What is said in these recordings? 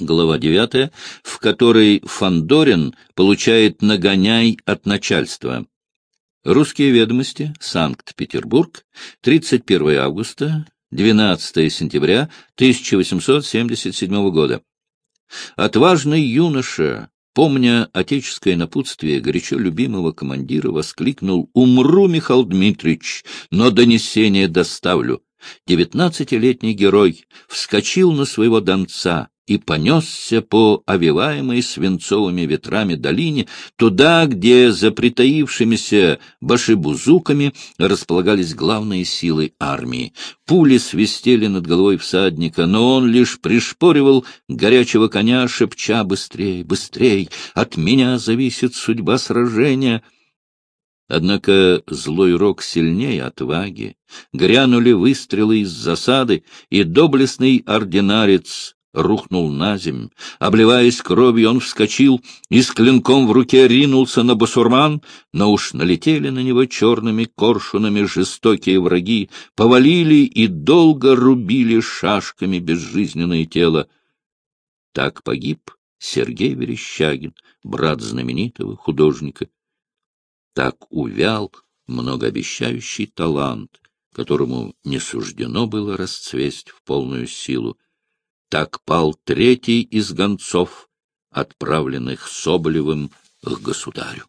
глава 9, в которой Фандорин получает нагоняй от начальства. Русские ведомости, Санкт-Петербург, 31 августа, 12 сентября 1877 года. Отважный юноша, помня отеческое напутствие горячо любимого командира, воскликнул «Умру, Михаил Дмитриевич, но донесение доставлю». Девятнадцатилетний герой вскочил на своего донца, и понесся по овиваемой свинцовыми ветрами долине туда, где за притаившимися башибузуками располагались главные силы армии. Пули свистели над головой всадника, но он лишь пришпоривал горячего коня, шепча «Быстрей, быстрей! От меня зависит судьба сражения!» Однако злой рок сильнее отваги. Грянули выстрелы из засады, и доблестный ординарец рухнул на земь. Обливаясь кровью, он вскочил и с клинком в руке ринулся на басурман, но уж налетели на него черными коршунами жестокие враги, повалили и долго рубили шашками безжизненное тело. Так погиб Сергей Верещагин, брат знаменитого художника. Так увял многообещающий талант, которому не суждено было расцвесть в полную силу. Так пал третий из гонцов, отправленных Соболевым к государю.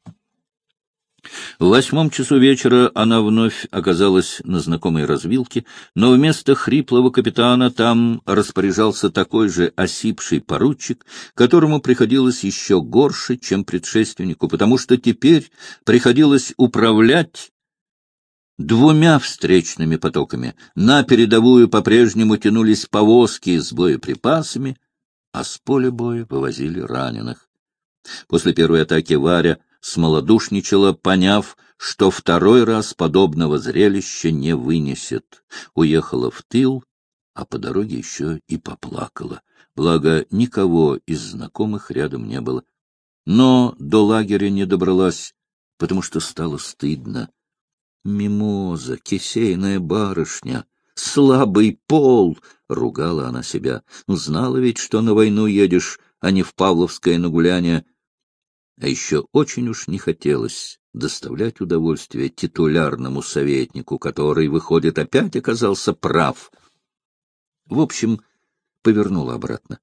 В восьмом часу вечера она вновь оказалась на знакомой развилке, но вместо хриплого капитана там распоряжался такой же осипший поручик, которому приходилось еще горше, чем предшественнику, потому что теперь приходилось управлять двумя встречными потоками. На передовую по-прежнему тянулись повозки с боеприпасами, а с поля боя вывозили раненых. После первой атаки Варя смолодушничала, поняв, что второй раз подобного зрелища не вынесет. Уехала в тыл, а по дороге еще и поплакала. Благо, никого из знакомых рядом не было. Но до лагеря не добралась, потому что стало стыдно. Мимоза, кисейная барышня, слабый пол, — ругала она себя. Ну, знала ведь, что на войну едешь, а не в Павловское нагуляние. А еще очень уж не хотелось доставлять удовольствие титулярному советнику, который, выходит, опять оказался прав. В общем, повернула обратно.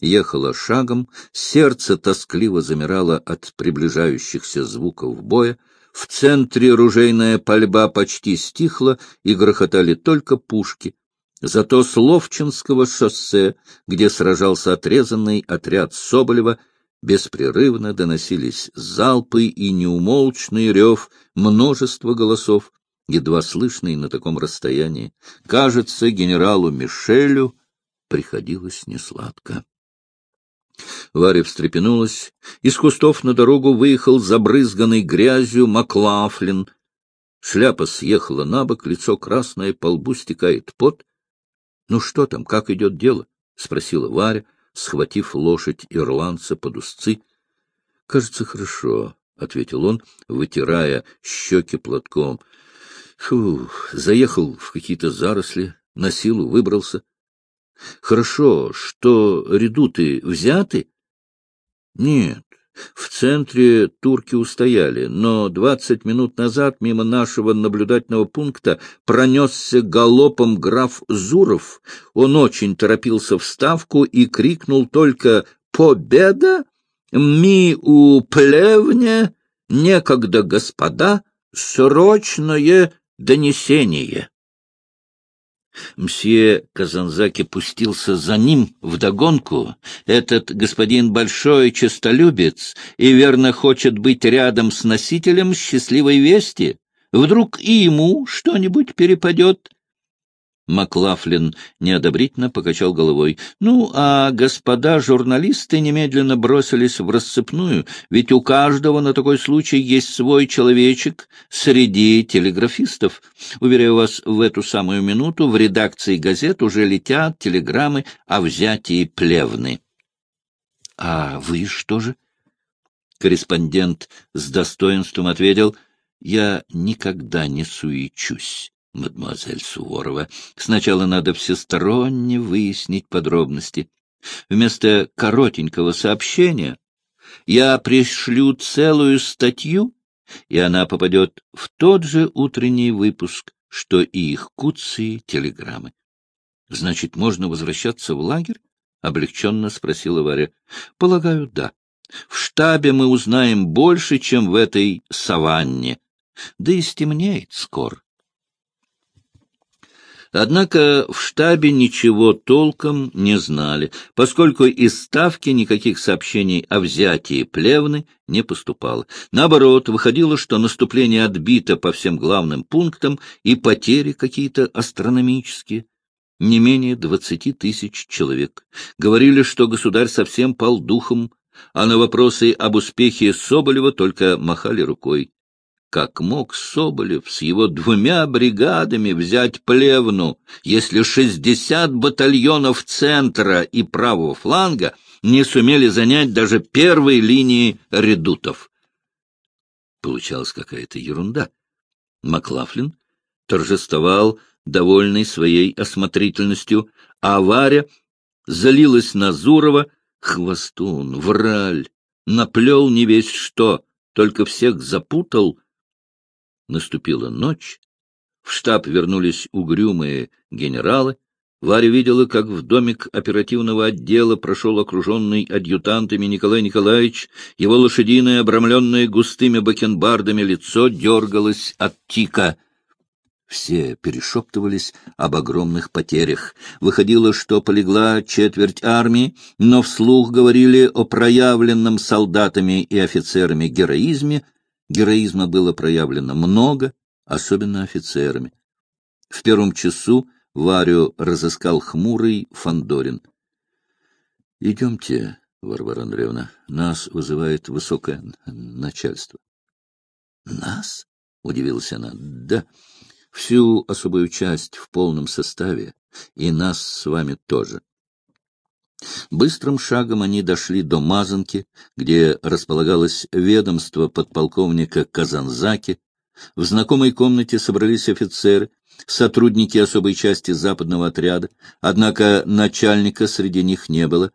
Ехала шагом, сердце тоскливо замирало от приближающихся звуков боя, в центре ружейная пальба почти стихла, и грохотали только пушки. Зато с Ловчинского шоссе, где сражался отрезанный отряд Соболева, беспрерывно доносились залпы и неумолчный рев множества голосов, едва слышный на таком расстоянии. Кажется, генералу Мишелю приходилось несладко. Варя встрепенулась. Из кустов на дорогу выехал забрызганный грязью Маклафлин. Шляпа съехала на бок, лицо красное, по лбу стекает пот. — Ну что там, как идет дело? — спросила Варя, схватив лошадь ирландца под узцы. — Кажется, хорошо, — ответил он, вытирая щеки платком. — Фу, заехал в какие-то заросли, на силу выбрался. Хорошо, что редуты взяты? Нет, в центре турки устояли, но двадцать минут назад мимо нашего наблюдательного пункта пронесся галопом граф Зуров. Он очень торопился в ставку и крикнул только «Победа! Ми у плевне! Некогда, господа! Срочное донесение!» Мсье Казанзаки пустился за ним вдогонку. Этот господин большой честолюбец и верно хочет быть рядом с носителем счастливой вести. Вдруг и ему что-нибудь перепадет. Маклафлин неодобрительно покачал головой. Ну, а господа журналисты немедленно бросились в рассыпную, ведь у каждого на такой случай есть свой человечек среди телеграфистов. Уверяю вас, в эту самую минуту в редакции газет уже летят телеграммы о взятии плевны. — А вы что же? Корреспондент с достоинством ответил, — я никогда не суечусь мадемуазель Суворова. Сначала надо всесторонне выяснить подробности. Вместо коротенького сообщения я пришлю целую статью, и она попадет в тот же утренний выпуск, что и их куции телеграммы. — Значит, можно возвращаться в лагерь? — облегченно спросила Варя. — Полагаю, да. В штабе мы узнаем больше, чем в этой саванне. Да и стемнеет скоро. Однако в штабе ничего толком не знали, поскольку из Ставки никаких сообщений о взятии Плевны не поступало. Наоборот, выходило, что наступление отбито по всем главным пунктам и потери какие-то астрономические. Не менее двадцати тысяч человек. Говорили, что государь совсем пал духом, а на вопросы об успехе Соболева только махали рукой. Как мог Соболев с его двумя бригадами взять Плевну, если шестьдесят батальонов центра и правого фланга не сумели занять даже первые линии редутов? Получалась какая-то ерунда. Маклафлин торжествовал, довольный своей осмотрительностью, а Варя залилась на Зурова, хвостун, враль, наплел не весь что, только всех запутал — Наступила ночь. В штаб вернулись угрюмые генералы. Варя видела, как в домик оперативного отдела прошел окруженный адъютантами Николай Николаевич. Его лошадиное, обрамленное густыми бакенбардами лицо дергалось от тика. Все перешептывались об огромных потерях. Выходило, что полегла четверть армии, но вслух говорили о проявленном солдатами и офицерами героизме — Героизма было проявлено много, особенно офицерами. В первом часу Варю разыскал хмурый Фандорин. Идемте, Варвара Андреевна, нас вызывает высокое начальство. — Нас? — удивилась она. — Да, всю особую часть в полном составе, и нас с вами тоже. Быстрым шагом они дошли до Мазанки, где располагалось ведомство подполковника Казанзаки. В знакомой комнате собрались офицеры, сотрудники особой части западного отряда, однако начальника среди них не было.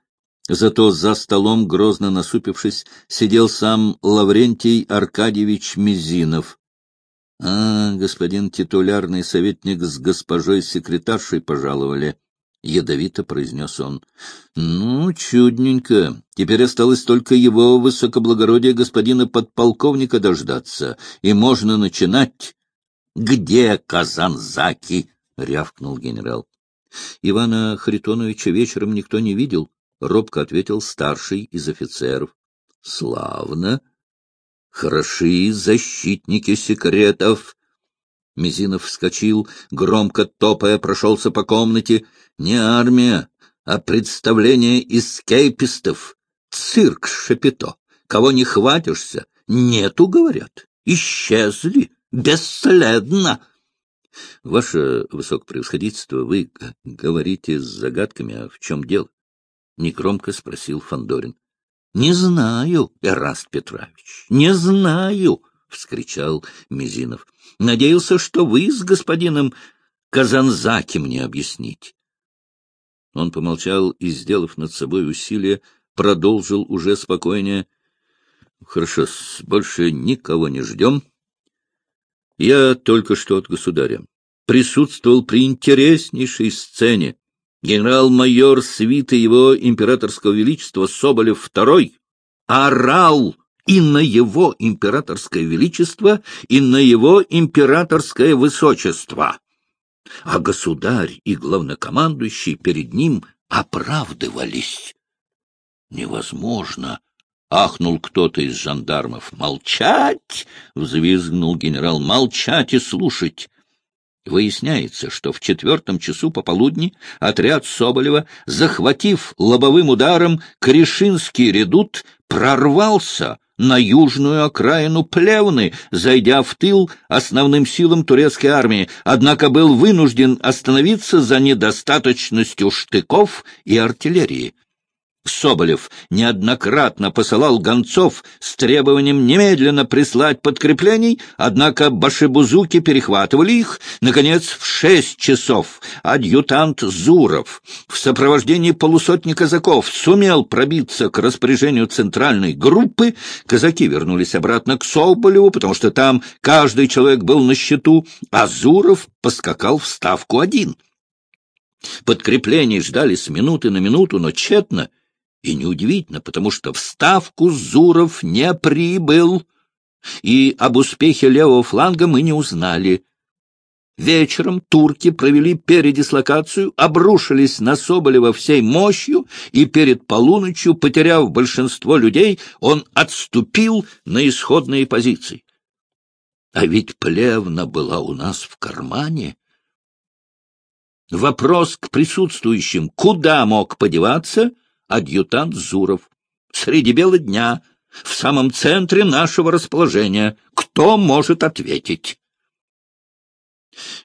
Зато за столом, грозно насупившись, сидел сам Лаврентий Аркадьевич Мизинов. — А, господин титулярный советник с госпожой-секретаршей пожаловали, — ядовито произнес он. — Ну, чудненько. Теперь осталось только его высокоблагородие господина подполковника дождаться, и можно начинать. — Где Казанзаки? — рявкнул генерал. — Ивана Харитоновича вечером никто не видел, — робко ответил старший из офицеров. — Славно. Хороши защитники секретов. Мизинов вскочил, громко топая, прошелся по комнате. Не армия, а представление эскейпистов. Цирк Шапито. Кого не хватишься, нету, говорят. Исчезли, бесследно. Ваше высокопревосходительство, вы говорите с загадками, а в чем дело? Негромко спросил Фандорин. Не знаю, Эраст Петрович, не знаю, — вскричал Мизинов. — Надеялся, что вы с господином Казанзаки мне объясните. Он помолчал и, сделав над собой усилие, продолжил уже спокойнее. — Хорошо, больше никого не ждем. Я только что от государя. Присутствовал при интереснейшей сцене. Генерал-майор свиты его императорского величества Соболев II орал и на его императорское величество, и на его императорское высочество. А государь и главнокомандующий перед ним оправдывались. Невозможно, — ахнул кто-то из жандармов. «Молчать!» — взвизгнул генерал. «Молчать и слушать!» Выясняется, что в четвертом часу пополудни отряд Соболева, захватив лобовым ударом Кришинский редут, прорвался на южную окраину Плевны, зайдя в тыл основным силам турецкой армии, однако был вынужден остановиться за недостаточностью штыков и артиллерии. Соболев неоднократно посылал гонцов с требованием немедленно прислать подкреплений, однако башибузуки перехватывали их. Наконец, в шесть часов адъютант Зуров в сопровождении полусотни казаков сумел пробиться к распоряжению центральной группы. Казаки вернулись обратно к Соболеву, потому что там каждый человек был на счету, а Зуров поскакал в ставку один. Подкреплений ждали с минуты на минуту, но тщетно — и неудивительно, потому что в Ставку Зуров не прибыл, и об успехе левого фланга мы не узнали. Вечером турки провели передислокацию, обрушились на Соболева всей мощью, и перед полуночью, потеряв большинство людей, он отступил на исходные позиции. А ведь плевна была у нас в кармане. Вопрос к присутствующим, куда мог подеваться — адъютант Зуров. Среди бела дня, в самом центре нашего расположения. Кто может ответить?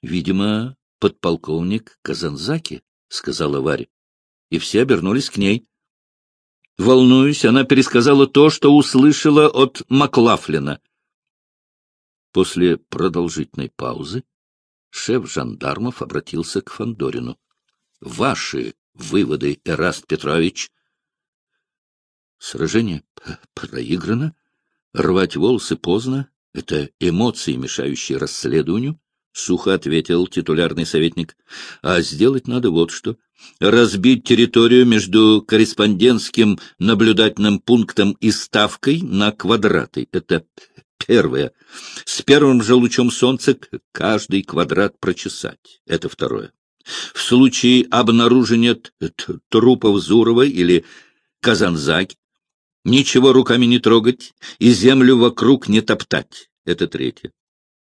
Видимо, подполковник Казанзаки, — сказала Варя. И все обернулись к ней. Волнуюсь, она пересказала то, что услышала от Маклафлина. После продолжительной паузы шеф жандармов обратился к Фандорину. Ваши выводы, Эраст Петрович. Сражение проиграно, рвать волосы поздно, это эмоции, мешающие расследованию, — сухо ответил титулярный советник. — А сделать надо вот что. Разбить территорию между корреспондентским наблюдательным пунктом и ставкой на квадраты. Это первое. С первым же лучом солнца каждый квадрат прочесать. Это второе. В случае обнаружения трупов Зурова или Казанзаки ничего руками не трогать и землю вокруг не топтать. Это третье.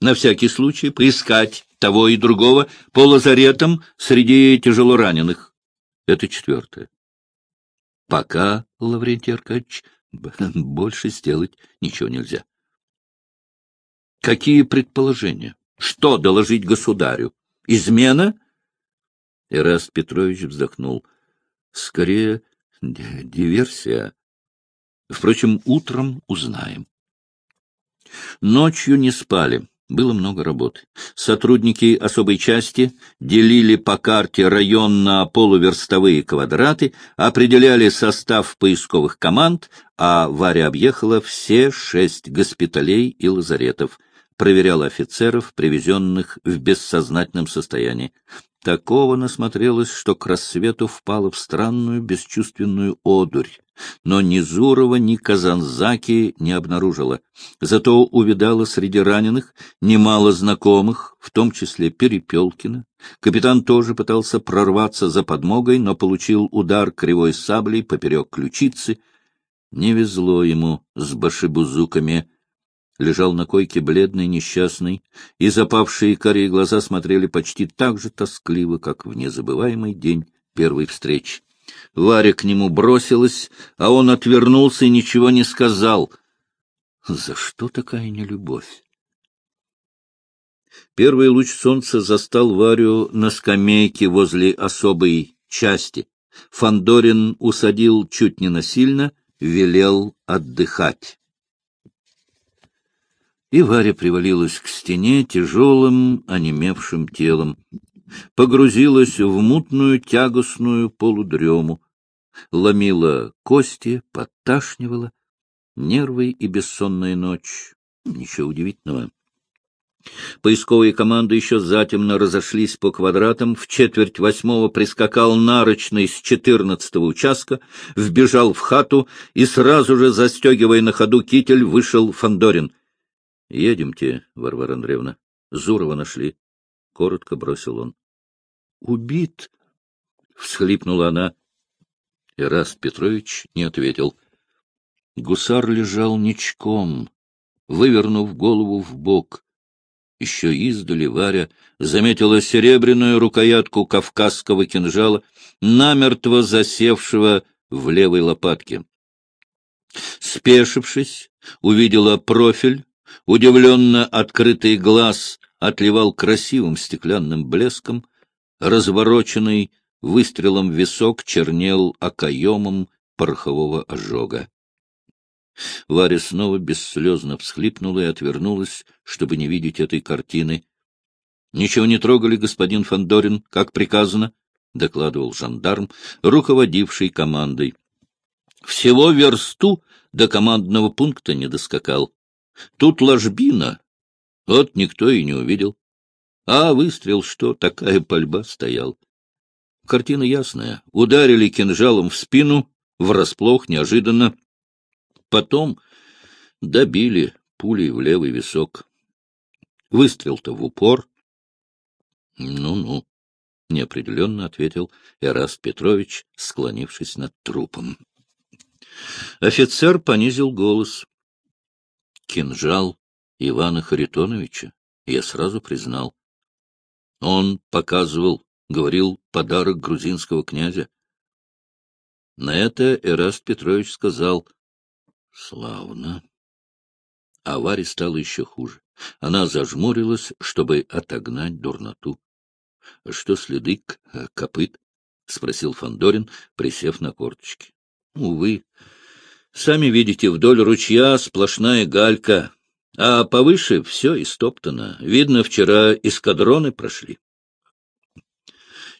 На всякий случай поискать того и другого по лазаретам среди тяжелораненых. Это четвертое. Пока, Лаврентий Аркадьевич, больше сделать ничего нельзя. Какие предположения? Что доложить государю? Измена? Эраст Петрович вздохнул. Скорее, диверсия. Впрочем, утром узнаем. Ночью не спали. Было много работы. Сотрудники особой части делили по карте район на полуверстовые квадраты, определяли состав поисковых команд, а Варя объехала все шесть госпиталей и лазаретов, проверяла офицеров, привезенных в бессознательном состоянии. Такого насмотрелась, что к рассвету впала в странную бесчувственную одурь, но ни Зурова, ни Казанзаки не обнаружила. Зато увидала среди раненых немало знакомых, в том числе Перепелкина. Капитан тоже пытался прорваться за подмогой, но получил удар кривой саблей поперек ключицы. Не везло ему с башибузуками — лежал на койке бледный, несчастный, и запавшие карие глаза смотрели почти так же тоскливо, как в незабываемый день первой встречи. Варя к нему бросилась, а он отвернулся и ничего не сказал. За что такая нелюбовь? Первый луч солнца застал Варю на скамейке возле особой части. Фандорин усадил чуть не насильно, велел отдыхать и Варя привалилась к стене тяжелым, онемевшим телом, погрузилась в мутную тягостную полудрему, ломила кости, подташнивала, нервы и бессонная ночь. Ничего удивительного. Поисковые команды еще затемно разошлись по квадратам. В четверть восьмого прискакал нарочный с четырнадцатого участка, вбежал в хату и сразу же, застегивая на ходу китель, вышел Фандорин. — Едемте, Варвара Андреевна. Зурова нашли. — коротко бросил он. — Убит! — всхлипнула она. Ираст Петрович не ответил. Гусар лежал ничком, вывернув голову в бок. Еще издали Варя заметила серебряную рукоятку кавказского кинжала, намертво засевшего в левой лопатке. Спешившись, увидела профиль, Удивленно открытый глаз отливал красивым стеклянным блеском, развороченный выстрелом висок чернел окоемом порохового ожога. Варя снова бесслезно всхлипнула и отвернулась, чтобы не видеть этой картины. — Ничего не трогали, господин Фандорин, как приказано, — докладывал жандарм, руководивший командой. Всего версту до командного пункта не доскакал. Тут ложбина, вот никто и не увидел. А выстрел что, такая пальба стоял. Картина ясная. Ударили кинжалом в спину, врасплох, неожиданно. Потом добили пулей в левый висок. Выстрел-то в упор. Ну-ну, неопределенно ответил Эраст Петрович, склонившись над трупом. Офицер понизил голос. Кинжал Ивана Харитоновича я сразу признал. Он показывал, говорил, подарок грузинского князя. На это Эраст Петрович сказал — Славно. А Варе стало еще хуже. Она зажмурилась, чтобы отогнать дурноту. — Что следы э, копыт? — спросил Фандорин, присев на корточки. — Увы. Сами видите, вдоль ручья сплошная галька, а повыше все истоптано. Видно, вчера эскадроны прошли.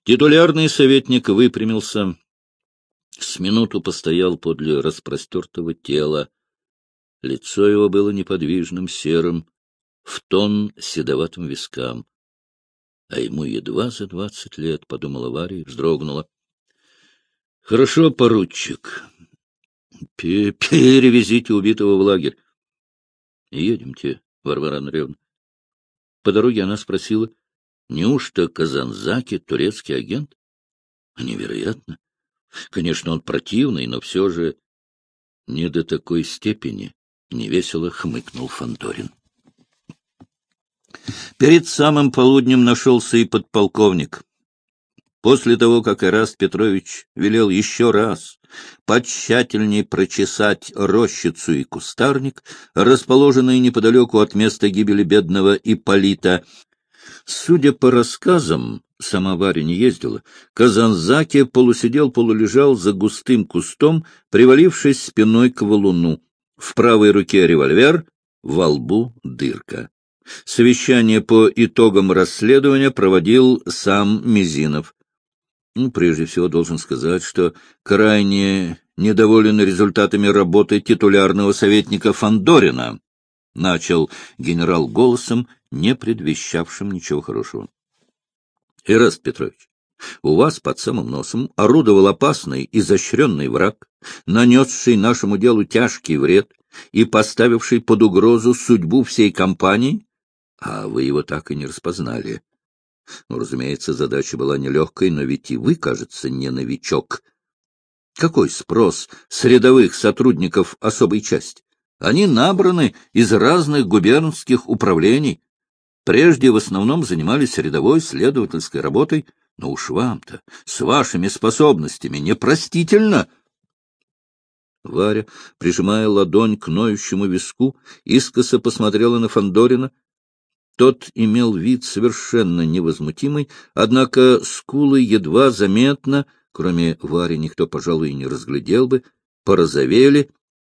Титулярный советник выпрямился, с минуту постоял подле распростертого тела. Лицо его было неподвижным, серым, в тон седоватым вискам. А ему едва за двадцать лет, — подумала Варя и вздрогнула. — Хорошо, поручик. Перевезите убитого в лагерь. — Едемте, Варвара Андреевна. По дороге она спросила, неужто Казанзаки турецкий агент? Невероятно. Конечно, он противный, но все же не до такой степени, — невесело хмыкнул Фандорин. Перед самым полуднем нашелся и подполковник. После того, как Эраст Петрович велел еще раз потщательней прочесать рощицу и кустарник, расположенные неподалеку от места гибели бедного Ипполита, судя по рассказам, сама Варя не ездила, Казанзаки полусидел, полулежал за густым кустом, привалившись спиной к валуну. В правой руке револьвер, во лбу дырка. Совещание по итогам расследования проводил сам Мизинов. Ну, прежде всего, должен сказать, что крайне недоволен результатами работы титулярного советника Фандорина, начал генерал голосом, не предвещавшим ничего хорошего. Ираст Петрович, у вас под самым носом орудовал опасный, изощренный враг, нанесший нашему делу тяжкий вред и поставивший под угрозу судьбу всей компании, а вы его так и не распознали. Ну, разумеется, задача была нелегкой, но ведь и вы, кажется, не новичок. Какой спрос с рядовых сотрудников особой части? Они набраны из разных губернских управлений, Прежде в основном занимались рядовой следовательской работой, но уж вам-то, с вашими способностями, непростительно. Варя, прижимая ладонь к ноющему виску, искоса посмотрела на Фандорина. Тот имел вид совершенно невозмутимый, однако скулы едва заметно, кроме Вари никто, пожалуй, не разглядел бы, порозовели.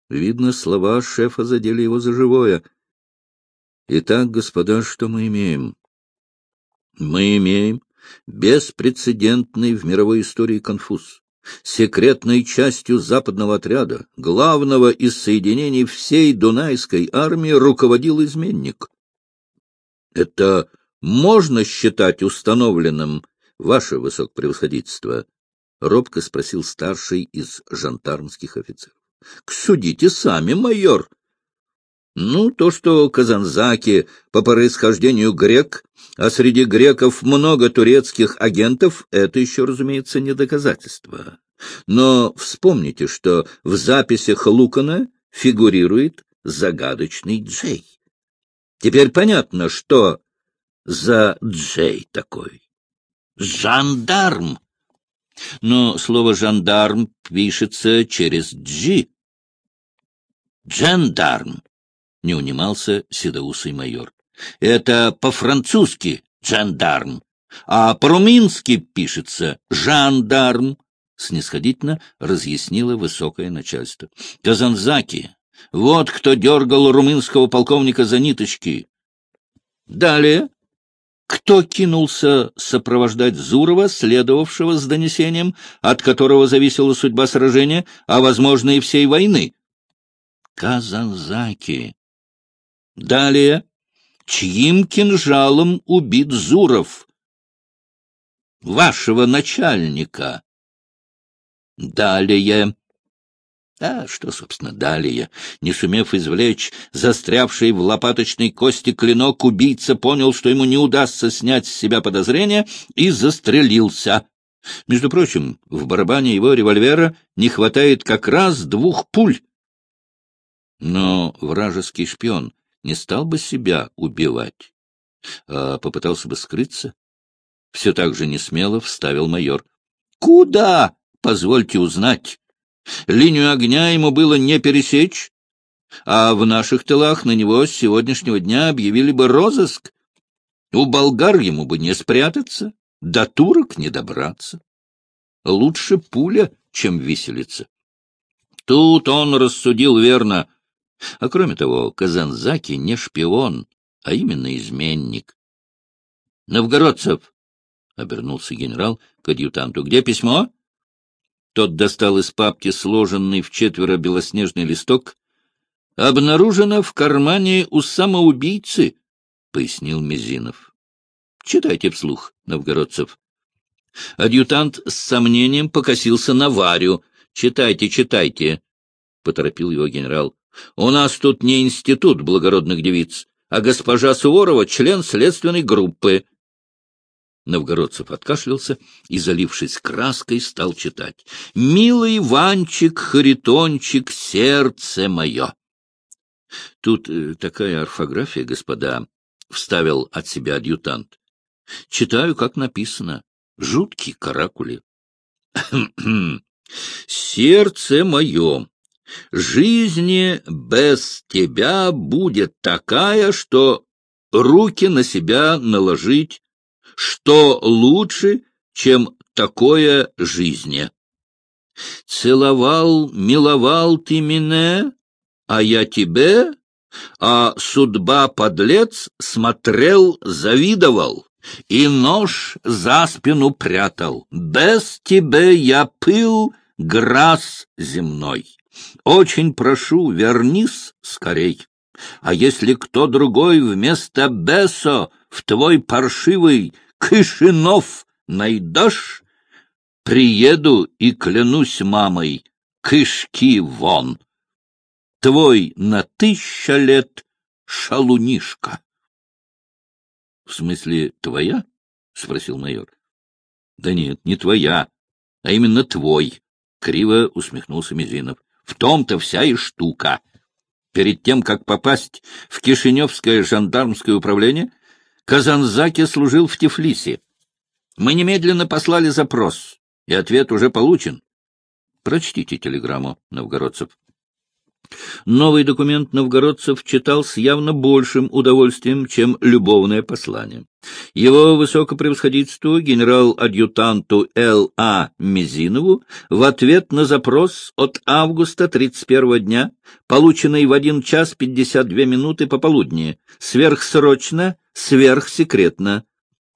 Видно, слова шефа задели его за живое — Итак, господа, что мы имеем? Мы имеем беспрецедентный в мировой истории конфуз. Секретной частью западного отряда, главного из соединений всей Дунайской армии, руководил изменник. Это можно считать установленным, ваше высокопревосходительство? — робко спросил старший из жандармских офицеров. — Судите сами, майор, ну, то, что Казанзаки по происхождению грек, а среди греков много турецких агентов, это еще, разумеется, не доказательство. Но вспомните, что в записях Лукана фигурирует загадочный Джей. Теперь понятно, что за Джей такой. Жандарм. Но слово «жандарм» пишется через «джи». Джендарм. — не унимался седоусый майор. — Это по-французски «жандарм», а по-румынски пишется «жандарм». снисходительно разъяснило высокое начальство. — Казанзаки! Вот кто дергал румынского полковника за ниточки. Далее кто кинулся сопровождать Зурова, следовавшего с донесением, от которого зависела судьба сражения, а, возможно, и всей войны? Казанзаки. Далее. Чьим кинжалом убит Зуров? Вашего начальника. Далее. А что, собственно, далее? Не сумев извлечь застрявший в лопаточной кости клинок, убийца понял, что ему не удастся снять с себя подозрения, и застрелился. Между прочим, в барабане его револьвера не хватает как раз двух пуль. Но вражеский шпион не стал бы себя убивать, а попытался бы скрыться. Все так же несмело вставил майор. — Куда? Позвольте узнать. Линию огня ему было не пересечь, а в наших тылах на него с сегодняшнего дня объявили бы розыск. У болгар ему бы не спрятаться, до турок не добраться. Лучше пуля, чем виселица. Тут он рассудил верно. А кроме того, Казанзаки не шпион, а именно изменник. — Новгородцев! — обернулся генерал к адъютанту. — Где письмо? Тот достал из папки сложенный в четверо белоснежный листок. — Обнаружено в кармане у самоубийцы, — пояснил Мизинов. — Читайте вслух, новгородцев. Адъютант с сомнением покосился на Варю. — Читайте, читайте, — поторопил его генерал. — У нас тут не институт благородных девиц, а госпожа Суворова — член следственной группы. Новгородцев откашлялся и, залившись краской, стал читать. «Милый Иванчик, Харитончик, сердце мое!» «Тут э, такая орфография, господа», — вставил от себя адъютант. «Читаю, как написано. Жуткие каракули». «Сердце мое! Жизни без тебя будет такая, что руки на себя наложить что лучше, чем такое жизни? Целовал, миловал ты меня, а я тебе, а судьба подлец смотрел, завидовал и нож за спину прятал. Без тебе я пыл грас земной. Очень прошу, вернись скорей. А если кто другой вместо Бесо в твой паршивый Кышинов найдешь? Приеду и клянусь мамой, кышки вон. Твой на тысяча лет шалунишка. — В смысле, твоя? — спросил майор. — Да нет, не твоя, а именно твой, — криво усмехнулся Мизинов. — В том-то вся и штука. Перед тем, как попасть в Кишиневское жандармское управление, Казанзаки служил в Тифлисе. Мы немедленно послали запрос, и ответ уже получен. Прочтите телеграмму, новгородцев. Новый документ новгородцев читал с явно большим удовольствием, чем любовное послание. Его высокопревосходительству генерал-адъютанту Л.А. Мизинову в ответ на запрос от августа 31 дня, полученный в 1 час 52 минуты пополудни, сверхсрочно, сверхсекретно.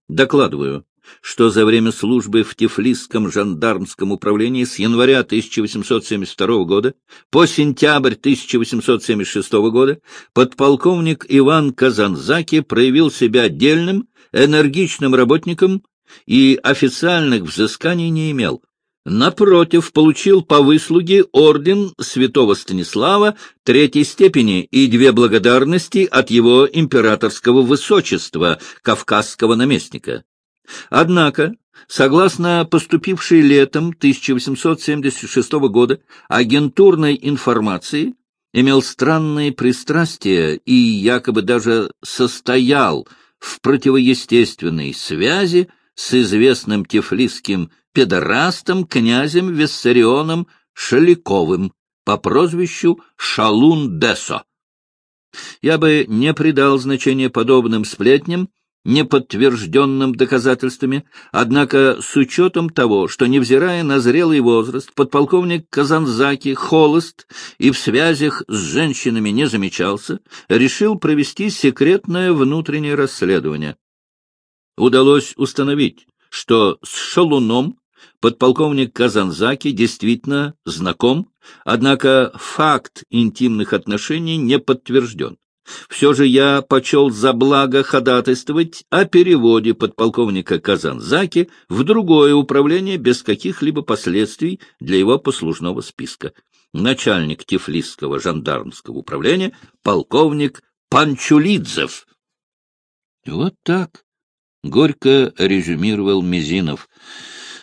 Докладываю что за время службы в Тифлисском жандармском управлении с января 1872 года по сентябрь 1876 года подполковник Иван Казанзаки проявил себя дельным, энергичным работником и официальных взысканий не имел. Напротив, получил по выслуге орден святого Станислава третьей степени и две благодарности от его императорского высочества, кавказского наместника. Однако, согласно поступившей летом 1876 года агентурной информации, имел странные пристрастия и якобы даже состоял в противоестественной связи с известным тифлисским педорастом князем Виссарионом Шаликовым по прозвищу Шалун-Десо. Я бы не придал значения подобным сплетням, неподтвержденным доказательствами, однако с учетом того, что, невзирая на зрелый возраст, подполковник Казанзаки холост и в связях с женщинами не замечался, решил провести секретное внутреннее расследование. Удалось установить, что с Шалуном подполковник Казанзаки действительно знаком, однако факт интимных отношений не подтвержден. Все же я почел за благо ходатайствовать о переводе подполковника Казанзаки в другое управление без каких-либо последствий для его послужного списка. Начальник Тифлисского жандармского управления полковник Панчулидзев. Вот так, — горько резюмировал Мизинов.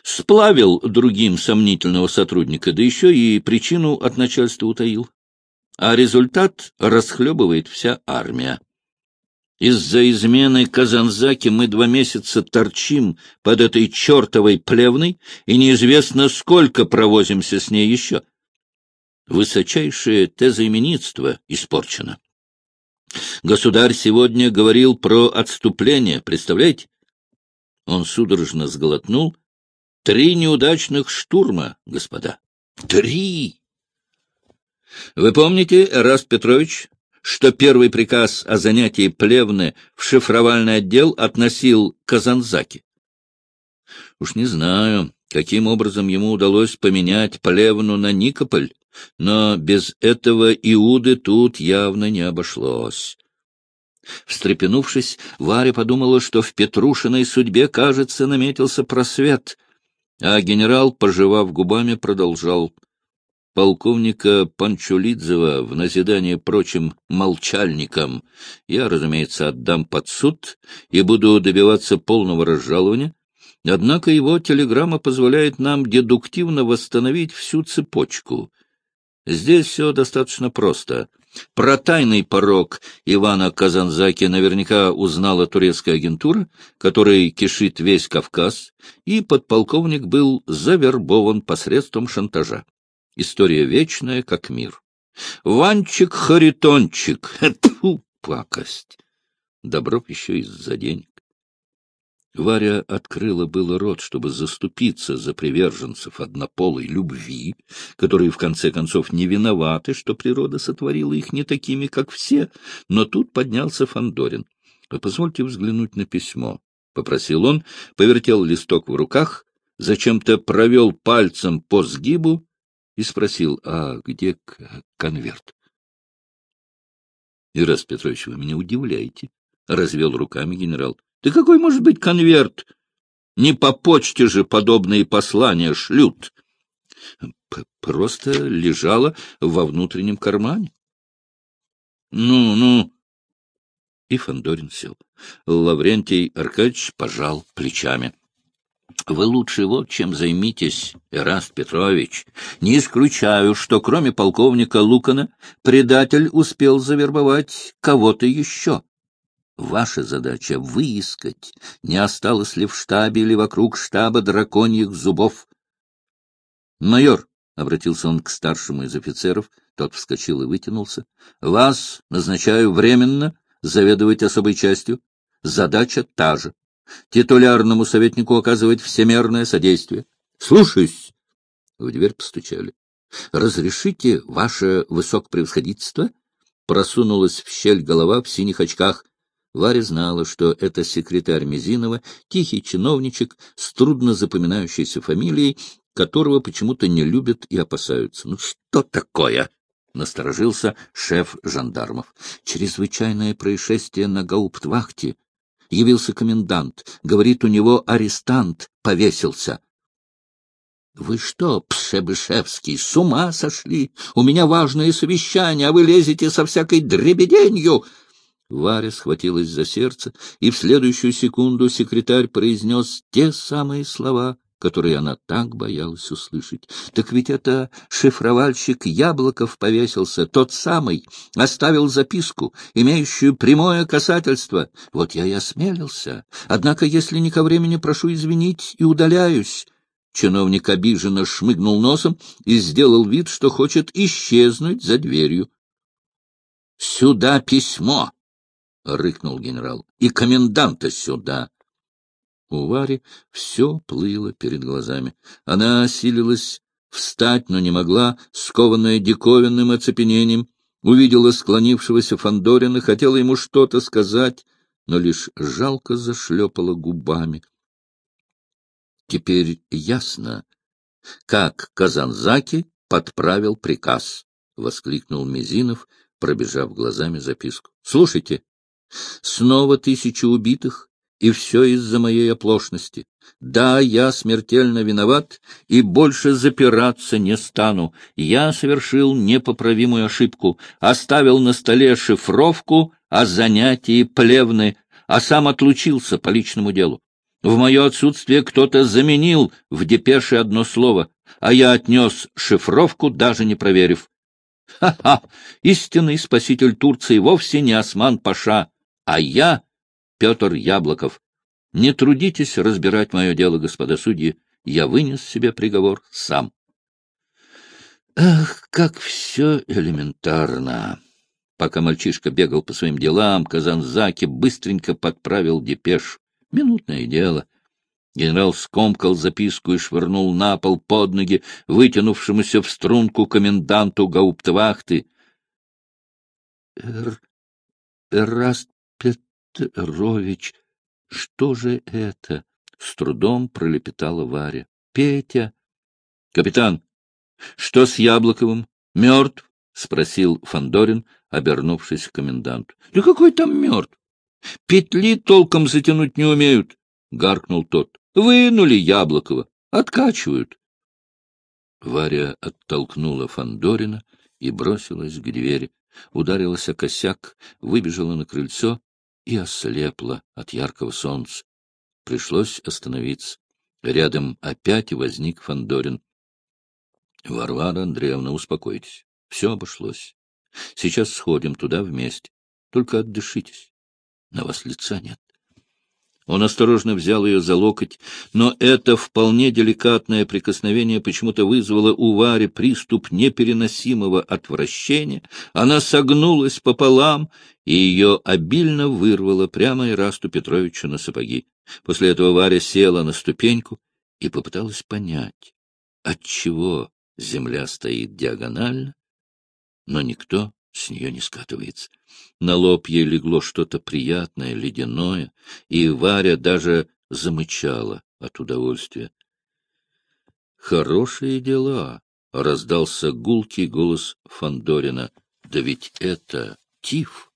Сплавил другим сомнительного сотрудника, да еще и причину от начальства утаил а результат расхлебывает вся армия. Из-за измены Казанзаки мы два месяца торчим под этой чертовой плевной, и неизвестно, сколько провозимся с ней еще. Высочайшее тезоименитство испорчено. Государь сегодня говорил про отступление, представляете? Он судорожно сглотнул. Три неудачных штурма, господа. Три! Вы помните, Эраст Петрович, что первый приказ о занятии Плевны в шифровальный отдел относил Казанзаки? Уж не знаю, каким образом ему удалось поменять Плевну на Никополь, но без этого Иуды тут явно не обошлось. Встрепенувшись, Варя подумала, что в Петрушиной судьбе, кажется, наметился просвет, а генерал, пожевав губами, продолжал — полковника Панчулидзева в назидание прочим молчальникам я, разумеется, отдам под суд и буду добиваться полного разжалования, однако его телеграмма позволяет нам дедуктивно восстановить всю цепочку. Здесь все достаточно просто. Про тайный порог Ивана Казанзаки наверняка узнала турецкая агентура, которой кишит весь Кавказ, и подполковник был завербован посредством шантажа. История вечная, как мир. Ванчик-харитончик. Тьфу, пакость. Добров еще из-за денег. Варя открыла было рот, чтобы заступиться за приверженцев однополой любви, которые, в конце концов, не виноваты, что природа сотворила их не такими, как все, но тут поднялся Фандорин. Позвольте взглянуть на письмо, — попросил он, повертел листок в руках, зачем-то провел пальцем по сгибу и спросил, а где конверт? — Ирас Петрович, вы меня удивляете, — развел руками генерал. — Да какой может быть конверт? Не по почте же подобные послания шлют. Просто лежало во внутреннем кармане. — Ну, ну. И Фандорин сел. Лаврентий Аркадьевич пожал плечами. — вы лучше вот чем займитесь, Эраст Петрович. Не исключаю, что кроме полковника Лукана предатель успел завербовать кого-то еще. Ваша задача — выискать, не осталось ли в штабе или вокруг штаба драконьих зубов. — Майор, — обратился он к старшему из офицеров, тот вскочил и вытянулся, — вас назначаю временно заведовать особой частью. Задача та же титулярному советнику оказывать всемерное содействие. Слушаюсь. В дверь постучали. Разрешите, ваше высокопревосходительство? Просунулась в щель голова в синих очках. Варя знала, что это секретарь Мизинова, тихий чиновничек с трудно запоминающейся фамилией, которого почему-то не любят и опасаются. Ну что такое? — насторожился шеф жандармов. — Чрезвычайное происшествие на гауптвахте. Явился комендант. Говорит, у него арестант повесился. — Вы что, Пшебышевский, с ума сошли? У меня важное совещание, а вы лезете со всякой дребеденью! Варя схватилась за сердце, и в следующую секунду секретарь произнес те самые слова, которые она так боялась услышать. Так ведь это шифровальщик Яблоков повесился, тот самый, оставил записку, имеющую прямое касательство. Вот я и осмелился. Однако, если не ко времени, прошу извинить и удаляюсь. Чиновник обиженно шмыгнул носом и сделал вид, что хочет исчезнуть за дверью. — Сюда письмо! — рыкнул генерал. — И коменданта сюда! У Вари все плыло перед глазами. Она осилилась встать, но не могла, скованная диковинным оцепенением. Увидела склонившегося Фандорина, хотела ему что-то сказать, но лишь жалко зашлепала губами. Теперь ясно, как Казанзаки подправил приказ, — воскликнул Мизинов, пробежав глазами записку. — Слушайте, снова тысячи убитых, и все из-за моей оплошности. Да, я смертельно виноват и больше запираться не стану. Я совершил непоправимую ошибку, оставил на столе шифровку о занятии плевны, а сам отлучился по личному делу. В мое отсутствие кто-то заменил в депеше одно слово, а я отнес шифровку, даже не проверив. Ха-ха! Истинный спаситель Турции вовсе не Осман Паша, а я Петр Яблоков. Не трудитесь разбирать мое дело, господа судьи. Я вынес себе приговор сам. Ах, как все элементарно! Пока мальчишка бегал по своим делам, Казанзаки быстренько подправил депеш. Минутное дело. Генерал скомкал записку и швырнул на пол под ноги вытянувшемуся в струнку коменданту гауптвахты. Эр... — Эраст Петрович, что же это? С трудом пролепетала Варя. Петя. Капитан, что с Яблоковым? Мертв? спросил Фандорин, обернувшись к коменданту. Да какой там мертв? Петли толком затянуть не умеют, гаркнул тот. Вынули Яблокова, откачивают. Варя оттолкнула Фандорина и бросилась к двери. Ударилась о косяк, выбежала на крыльцо и ослепла от яркого солнца. Пришлось остановиться. Рядом опять возник Фандорин. Варвара Андреевна, успокойтесь. Все обошлось. Сейчас сходим туда вместе. Только отдышитесь. На вас лица нет. Он осторожно взял ее за локоть, но это вполне деликатное прикосновение почему-то вызвало у Вари приступ непереносимого отвращения. Она согнулась пополам, и ее обильно вырвало прямо Ирасту Петровичу на сапоги. После этого Варя села на ступеньку и попыталась понять, отчего земля стоит диагонально, но никто с нее не скатывается. На лоб ей легло что-то приятное, ледяное, и Варя даже замычала от удовольствия. — Хорошие дела! — раздался гулкий голос Фандорина. Да ведь это тиф!